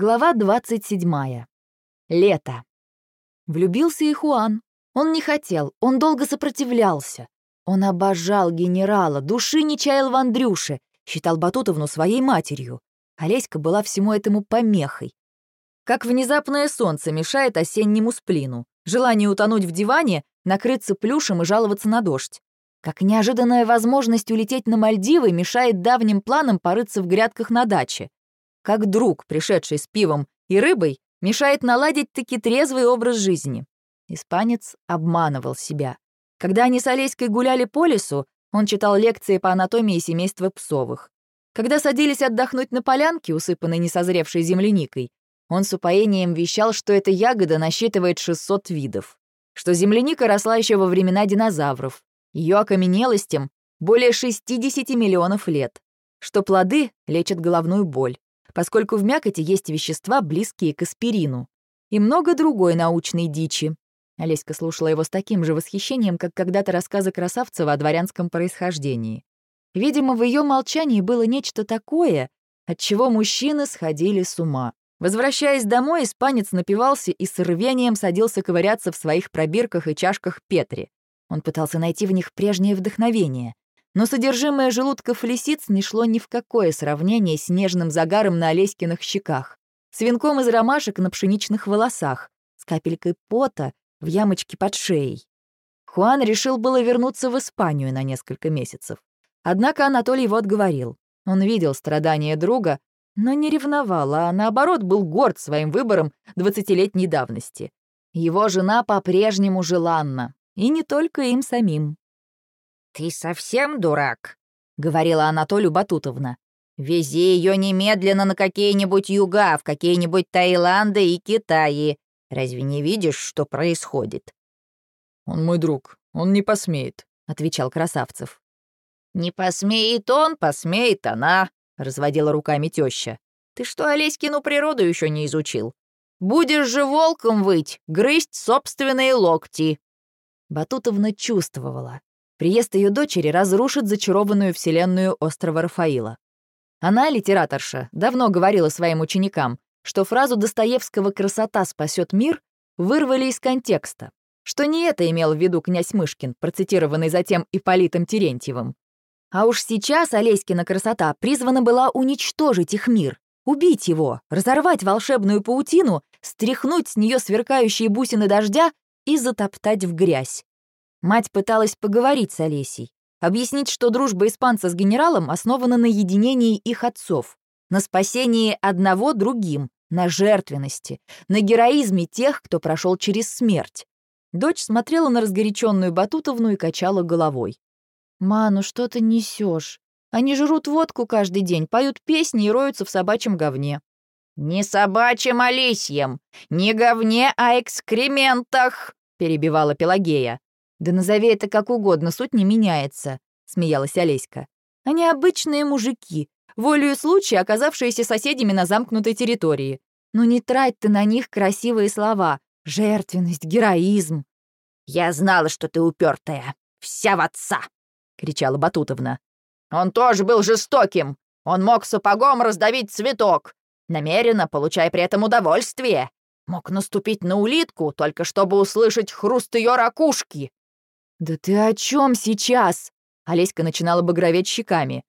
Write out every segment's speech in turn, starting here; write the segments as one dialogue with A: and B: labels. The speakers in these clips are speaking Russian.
A: Глава 27. Лето. Влюбился и Хуан. Он не хотел, он долго сопротивлялся. Он обожал генерала, души не чаял в Андрюше, считал Батутовну своей матерью. Олеська была всему этому помехой. Как внезапное солнце мешает осеннему сплину, желание утонуть в диване, накрыться плюшем и жаловаться на дождь. Как неожиданная возможность улететь на Мальдивы мешает давним планам порыться в грядках на даче как друг, пришедший с пивом и рыбой, мешает наладить таки трезвый образ жизни. Испанец обманывал себя. Когда они с Олеськой гуляли по лесу, он читал лекции по анатомии семейства псовых. Когда садились отдохнуть на полянке, усыпанной несозревшей земляникой, он с упоением вещал, что эта ягода насчитывает 600 видов, что земляника росла еще во времена динозавров, ее окаменелостям более 60 миллионов лет, что плоды лечат головную боль, поскольку в мякоти есть вещества, близкие к аспирину. И много другой научной дичи. Олеська слушала его с таким же восхищением, как когда-то рассказы Красавцева о дворянском происхождении. Видимо, в ее молчании было нечто такое, от чего мужчины сходили с ума. Возвращаясь домой, испанец напивался и с рвением садился ковыряться в своих пробирках и чашках Петри. Он пытался найти в них прежнее вдохновение. Но содержимое желудков лисиц не шло ни в какое сравнение с нежным загаром на Олеськиных щеках, с венком из ромашек на пшеничных волосах, с капелькой пота в ямочке под шеей. Хуан решил было вернуться в Испанию на несколько месяцев. Однако Анатолий его отговорил. Он видел страдания друга, но не ревновал, а наоборот был горд своим выбором двадцатилетней давности. Его жена по-прежнему желанна, и не только им самим.
B: «Ты совсем дурак?» — говорила Анатолию Батутовна. «Вези ее немедленно на какие-нибудь юга, в какие-нибудь Таиланды и Китаи. Разве не видишь, что происходит?»
C: «Он мой друг, он не посмеет», — отвечал Красавцев.
B: «Не посмеет он, посмеет она», — разводила руками теща. «Ты что, Олеськину природу еще не изучил? Будешь же волком выть, грызть собственные локти».
A: Батутовна чувствовала. Приезд ее дочери разрушит зачарованную вселенную острова Рафаила. Она, литераторша, давно говорила своим ученикам, что фразу Достоевского «красота спасет мир» вырвали из контекста, что не это имел в виду князь Мышкин, процитированный затем Ипполитом Терентьевым. А уж сейчас Олеськина красота призвана была уничтожить их мир, убить его, разорвать волшебную паутину, стряхнуть с нее сверкающие бусины дождя и затоптать в грязь. Мать пыталась поговорить с Олесей, объяснить, что дружба испанца с генералом основана на единении их отцов, на спасении одного другим, на жертвенности, на героизме тех, кто прошел через смерть. Дочь смотрела на разгоряченную Батутовну и качала головой. «Ма, ну что ты несешь? Они жрут водку каждый день, поют песни и роются в собачьем говне».
B: «Не собачьем, а лисьем! Не говне, а экскрементах!» — перебивала Пелагея.
A: «Да назови это как угодно, суть не меняется», — смеялась Олеська. «Они обычные мужики, волею случая оказавшиеся соседями на замкнутой территории. Ну не трать ты на них красивые слова. Жертвенность, героизм».
B: «Я знала, что ты упертая. Вся в отца!» — кричала Батутовна. «Он тоже был жестоким. Он мог сапогом раздавить цветок, намеренно получая при этом удовольствие. Мог наступить на улитку, только чтобы услышать хруст ее ракушки.
A: «Да ты о чем сейчас?» Олеська начинала багроветь щеками.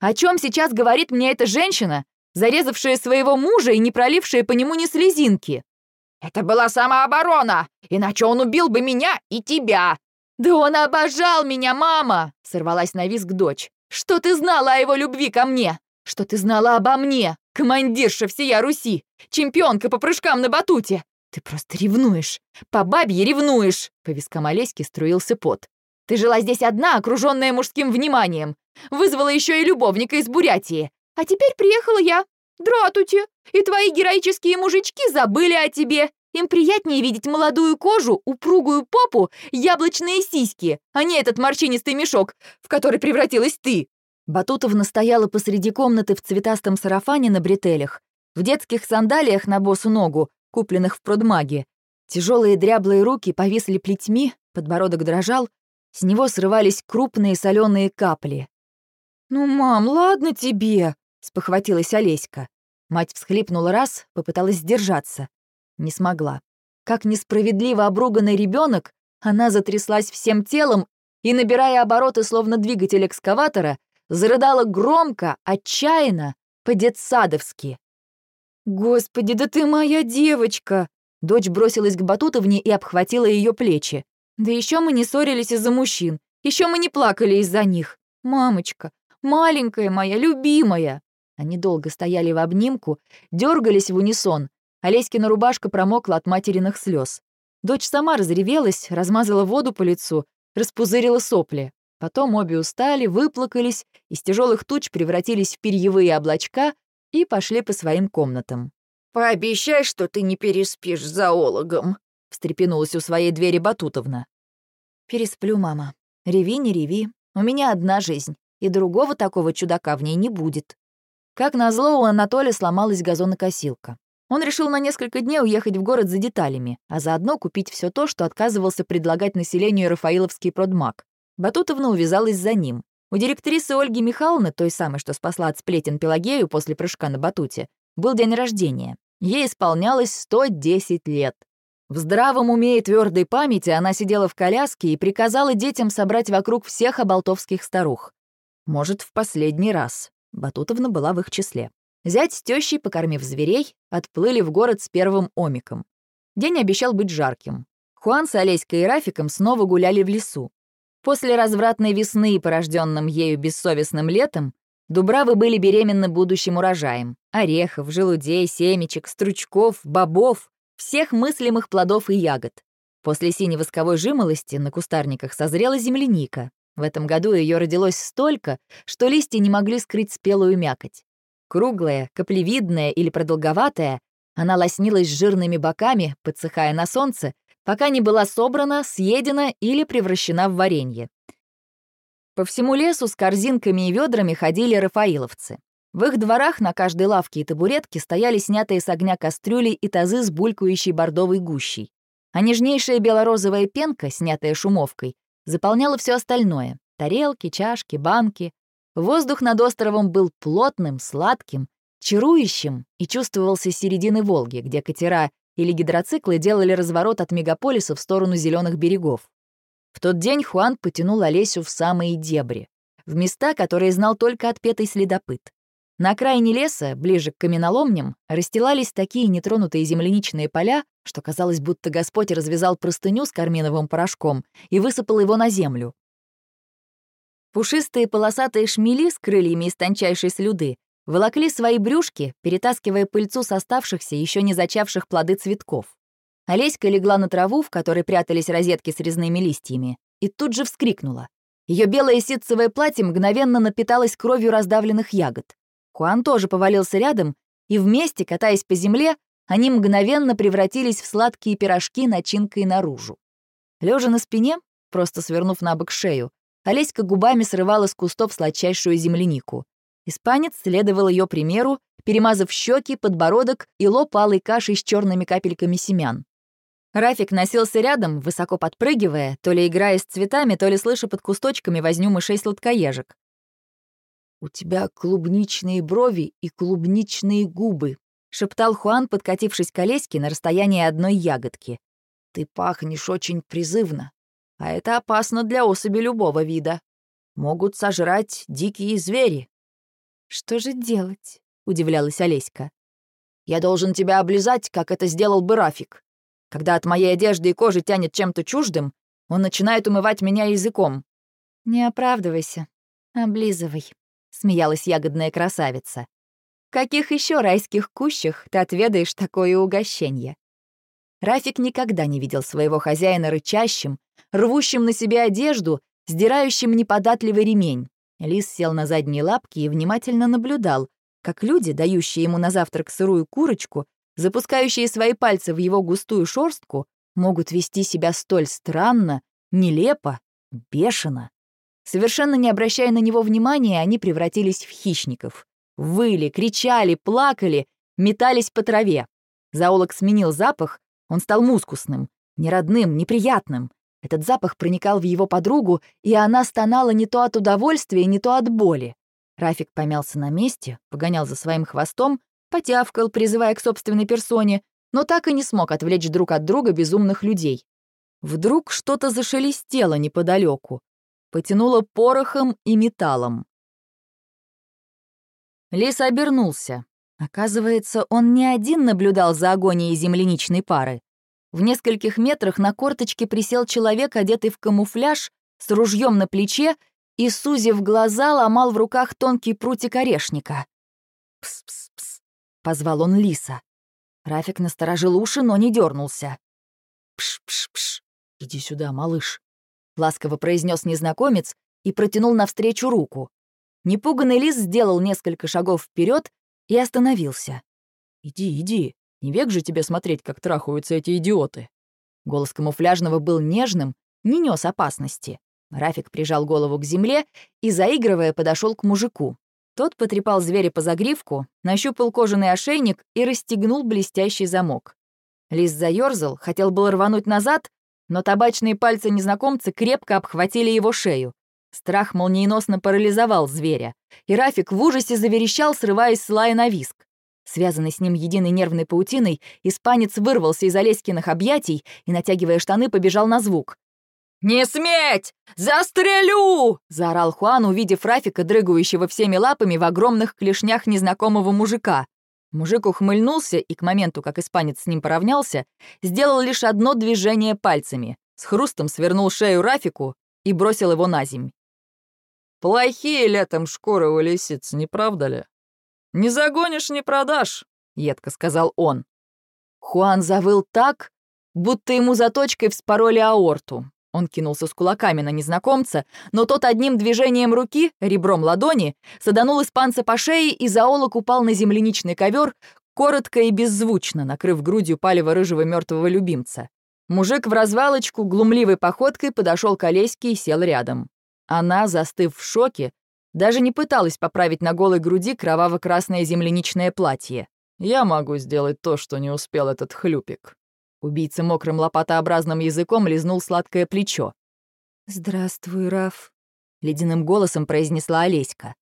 A: «О чем сейчас говорит мне эта женщина, зарезавшая своего мужа и не пролившая по нему ни слезинки?»
B: «Это была самооборона, иначе он убил бы меня и тебя!»
A: «Да он обожал меня, мама!» — сорвалась на визг дочь. «Что ты знала о его любви ко мне? Что ты знала обо мне? Командирша всея Руси! Чемпионка по прыжкам на батуте! «Ты просто ревнуешь! По бабье ревнуешь!» По вискам Олеськи струился пот. «Ты жила здесь одна, окруженная мужским вниманием. Вызвала еще и любовника из Бурятии. А теперь приехала я. Дратути! И твои героические мужички забыли о тебе. Им приятнее видеть молодую кожу, упругую попу, яблочные сиськи, а не этот морщинистый мешок, в который превратилась ты». Батутовна стояла посреди комнаты в цветастом сарафане на бретелях, в детских сандалиях на босу ногу, купленных в продмаге. Тяжелые дряблые руки повисли плетьми, подбородок дрожал, с него срывались крупные соленые капли. «Ну, мам, ладно тебе», — спохватилась Олеська. Мать всхлипнула раз, попыталась сдержаться. Не смогла. Как несправедливо обруганный ребенок, она затряслась всем телом и, набирая обороты, словно двигатель экскаватора, зарыдала громко, отчаянно, по-детсадовски. «Господи, да ты моя девочка!» Дочь бросилась к Батутовне и обхватила ее плечи. «Да еще мы не ссорились из-за мужчин, еще мы не плакали из-за них. Мамочка, маленькая моя, любимая!» Они долго стояли в обнимку, дергались в унисон. Олеськина рубашка промокла от материных слез. Дочь сама разревелась, размазала воду по лицу, распузырила сопли. Потом обе устали, выплакались, из тяжелых туч превратились в перьевые облачка и пошли по своим комнатам.
B: «Пообещай, что ты не переспишь с зоологом», — встрепенулась у своей двери Батутовна.
A: «Пересплю, мама. Реви, не реви. У меня одна жизнь, и другого такого чудака в ней не будет». Как назло, у Анатолия сломалась газонокосилка. Он решил на несколько дней уехать в город за деталями, а заодно купить все то, что отказывался предлагать населению Рафаиловский продмаг. Батутовна увязалась за ним. У директрисы Ольги Михайловны, той самой, что спасла от сплетен Пелагею после прыжка на батуте, был день рождения. Ей исполнялось 110 лет. В здравом уме и твердой памяти она сидела в коляске и приказала детям собрать вокруг всех оболтовских старух. Может, в последний раз. Батутовна была в их числе. Зять с тещей, покормив зверей, отплыли в город с первым омиком. День обещал быть жарким. Хуан с Олеськой и Рафиком снова гуляли в лесу. После развратной весны, порожденным ею бессовестным летом, Дубравы были беременны будущим урожаем. Орехов, желудей, семечек, стручков, бобов, всех мыслимых плодов и ягод. После синевосковой жимолости на кустарниках созрела земляника. В этом году ее родилось столько, что листья не могли скрыть спелую мякоть. Круглая, каплевидная или продолговатая, она лоснилась жирными боками, подсыхая на солнце, пока не была собрана, съедена или превращена в варенье. По всему лесу с корзинками и ведрами ходили рафаиловцы. В их дворах на каждой лавке и табуретке стояли снятые с огня кастрюли и тазы с булькающей бордовой гущей. А нежнейшая белорозовая пенка, снятая шумовкой, заполняла все остальное — тарелки, чашки, банки. Воздух над островом был плотным, сладким, чарующим и чувствовался с середины Волги, где катера или гидроциклы делали разворот от мегаполиса в сторону зеленых берегов. В тот день Хуан потянул Олесю в самые дебри, в места, которые знал только отпетый следопыт. На окраине леса, ближе к каменоломням, расстилались такие нетронутые земляничные поля, что казалось, будто Господь развязал простыню с карминовым порошком и высыпал его на землю. Пушистые полосатые шмели с крыльями из тончайшей слюды волокли свои брюшки, перетаскивая пыльцу с оставшихся, еще не зачавших плоды цветков. Олеська легла на траву, в которой прятались розетки с резными листьями, и тут же вскрикнула. Ее белое ситцевое платье мгновенно напиталось кровью раздавленных ягод. Хуан тоже повалился рядом, и вместе, катаясь по земле, они мгновенно превратились в сладкие пирожки начинкой наружу. Лежа на спине, просто свернув на бок шею, Олеська губами срывала с кустов сладчайшую землянику. Испанец следовал ее примеру, перемазав щеки, подбородок и лоб алой кашей с черными капельками семян. Рафик носился рядом, высоко подпрыгивая, то ли играя с цветами, то ли слыша под кусточками возню мышей сладкоежек. «У тебя клубничные брови и клубничные губы», — шептал Хуан, подкатившись к Олеське на расстоянии одной ягодки. «Ты пахнешь очень призывно, а это опасно для особи любого вида. Могут сожрать дикие звери». «Что же делать?» — удивлялась Олеська. «Я должен тебя облизать, как это сделал бы Рафик. Когда от моей одежды и кожи тянет чем-то чуждым, он начинает умывать меня языком. «Не оправдывайся, облизывай», — смеялась ягодная красавица. «В каких еще райских кущах ты отведаешь такое угощение?» Рафик никогда не видел своего хозяина рычащим, рвущим на себе одежду, сдирающим неподатливый ремень. Лис сел на задние лапки и внимательно наблюдал, как люди, дающие ему на завтрак сырую курочку, запускающие свои пальцы в его густую шорстку, могут вести себя столь странно, нелепо, бешено. Совершенно не обращая на него внимания, они превратились в хищников. Выли, кричали, плакали, метались по траве. Заолок сменил запах, он стал мускусным, неродным, неприятным. Этот запах проникал в его подругу, и она стонала не то от удовольствия, не то от боли. Рафик помялся на месте, погонял за своим хвостом, потявкал, призывая к собственной персоне, но так и не смог отвлечь друг от друга безумных людей. Вдруг что-то зашелестело неподалеку, потянуло порохом и металлом. Лис обернулся. Оказывается, он не один наблюдал за агонией земляничной пары. В нескольких метрах на корточке присел человек, одетый в камуфляж, с ружьем на плече и, сузив глаза, ломал в руках тонкий прутик орешника. «Пс-пс-пс», — позвал он лиса. Рафик насторожил уши, но не дернулся. «Пш-пш-пш, иди сюда, малыш», — ласково произнес незнакомец и протянул навстречу руку. Непуганный лис сделал несколько шагов вперед и остановился. «Иди, иди, не век же тебе смотреть, как трахаются эти идиоты». Голос камуфляжного был нежным, не нес опасности. Рафик прижал голову к земле и, заигрывая, подошел к мужику. Тот потрепал зверя по загривку, нащупал кожаный ошейник и расстегнул блестящий замок. Лис заёрзал, хотел было рвануть назад, но табачные пальцы незнакомца крепко обхватили его шею. Страх молниеносно парализовал зверя, и Рафик в ужасе заверещал, срываясь с лая на виск. Связанный с ним единой нервной паутиной, испанец вырвался из Олеськиных объятий и, натягивая штаны, побежал на звук. «Не сметь! Застрелю!» — заорал Хуан, увидев Рафика, дрыгающего всеми лапами в огромных клешнях незнакомого мужика. Мужик ухмыльнулся и к моменту, как испанец с ним поравнялся, сделал лишь одно движение пальцами, с хрустом свернул шею Рафику и бросил его на земь. «Плохие летом шкуры у лисиц, не правда ли? Не загонишь, не продашь», — едко сказал он. Хуан завыл так, будто ему заточкой вспороли аорту. Он кинулся с кулаками на незнакомца, но тот одним движением руки, ребром ладони, саданул испанца по шее, и зоолог упал на земляничный ковер, коротко и беззвучно, накрыв грудью палево-рыжего мертвого любимца. Мужик в развалочку глумливой походкой подошел к Олеське и сел рядом. Она, застыв в шоке, даже не пыталась поправить на голой груди кроваво-красное земляничное платье. «Я могу сделать то, что не успел этот хлюпик», Убийца мокрым лопатообразным языком лизнул сладкое плечо. «Здравствуй, Раф», — ледяным голосом произнесла Олеська.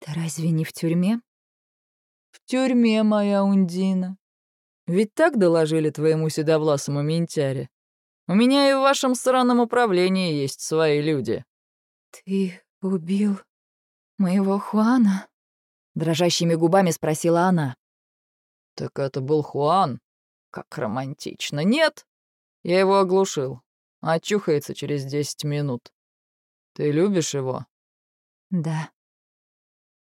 A: «Ты разве не в тюрьме?» «В тюрьме, моя Ундина. Ведь так доложили твоему седовласому ментяре. У меня и в вашем сраном управлении есть свои люди». «Ты убил моего Хуана?» Дрожащими губами спросила она. «Так это был Хуан», как романтично. Нет, я его оглушил. Очухается через десять минут. Ты любишь его? Да.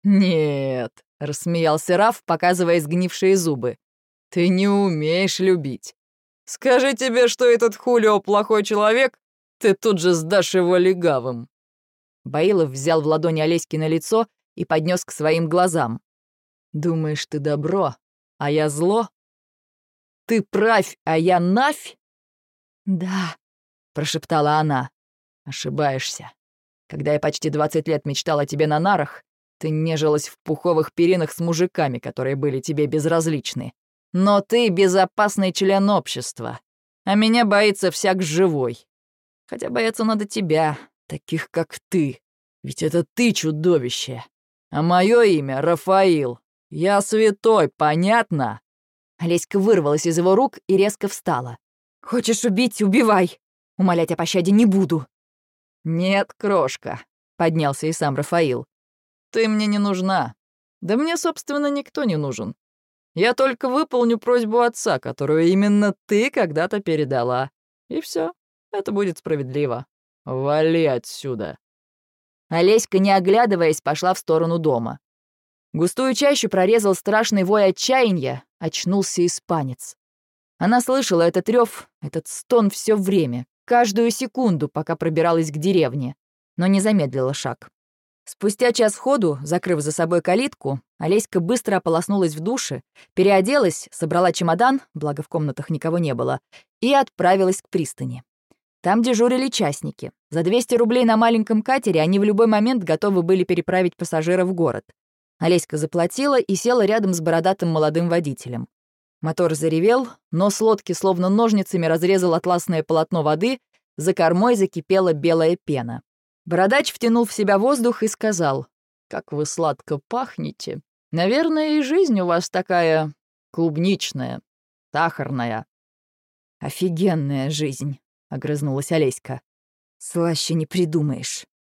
A: Нет, рассмеялся Раф, показывая сгнившие зубы. Ты не умеешь любить. Скажи тебе, что этот Хулио плохой человек, ты тут же сдашь его легавым. Баилов взял в ладони Олеськи на лицо и поднес к своим глазам. «Думаешь, ты добро, а я зло? «Ты правь, а я навь?» «Да», — прошептала она. «Ошибаешься. Когда я почти 20 лет мечтала о тебе на нарах, ты нежилась в пуховых перинах с мужиками, которые были тебе безразличны. Но ты безопасный член общества, а меня боится всяк живой. Хотя бояться надо тебя, таких как ты. Ведь это ты чудовище. А мое имя — Рафаил. Я святой, понятно?» Олеська вырвалась из его рук и резко встала. «Хочешь убить — убивай! Умолять о пощаде не буду!» «Нет, крошка», — поднялся и сам Рафаил. «Ты мне не нужна. Да мне, собственно, никто не нужен. Я только выполню просьбу отца, которую именно ты когда-то передала. И все. Это будет справедливо. Вали отсюда». Олеська, не оглядываясь, пошла в сторону дома. Густую чащу прорезал страшный вой отчаяния, очнулся испанец. Она слышала этот рев, этот стон все время, каждую секунду, пока пробиралась к деревне, но не замедлила шаг. Спустя час ходу, закрыв за собой калитку, Олеська быстро ополоснулась в душе, переоделась, собрала чемодан, благо в комнатах никого не было, и отправилась к пристани. Там дежурили частники. За 200 рублей на маленьком катере они в любой момент готовы были переправить пассажира в город. Олеська заплатила и села рядом с бородатым молодым водителем. Мотор заревел, но с лодки словно ножницами разрезал атласное полотно воды, за кормой закипела белая пена. Бородач втянул в себя воздух и сказал, «Как вы сладко пахнете.
C: Наверное, и жизнь у вас такая клубничная, сахарная».
A: «Офигенная жизнь», — огрызнулась Олеська. «Слаще не придумаешь».